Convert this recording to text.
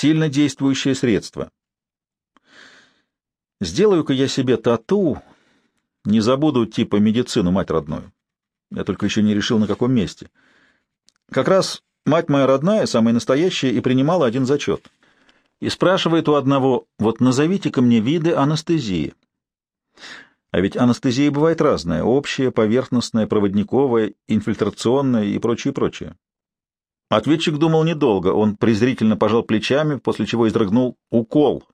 сильно действующее средство. Сделаю-ка я себе тату, не забуду типа медицину, мать родную. Я только еще не решил, на каком месте. Как раз мать моя родная, самая настоящая, и принимала один зачет. И спрашивает у одного, вот назовите-ка мне виды анестезии. А ведь анестезия бывает разная — общая, поверхностная, проводниковая, инфильтрационная и прочее, прочее. Ответчик думал недолго, он презрительно пожал плечами, после чего изрыгнул «укол».